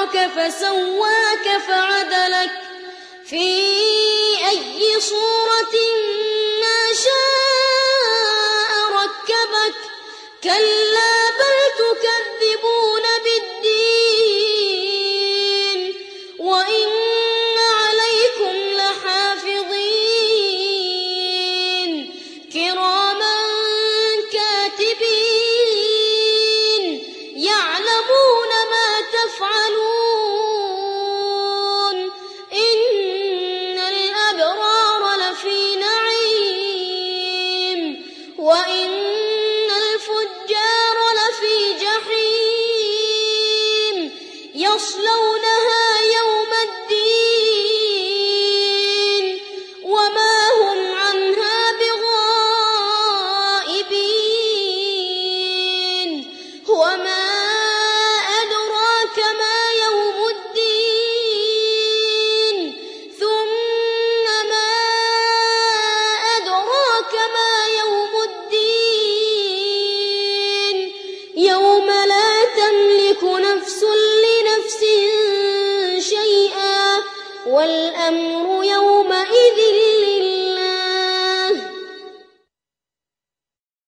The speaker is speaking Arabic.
خلقك فسواك فعدلك. في أي صورة ما شاء ركبك. كلا يصلونها والأمر يومئذ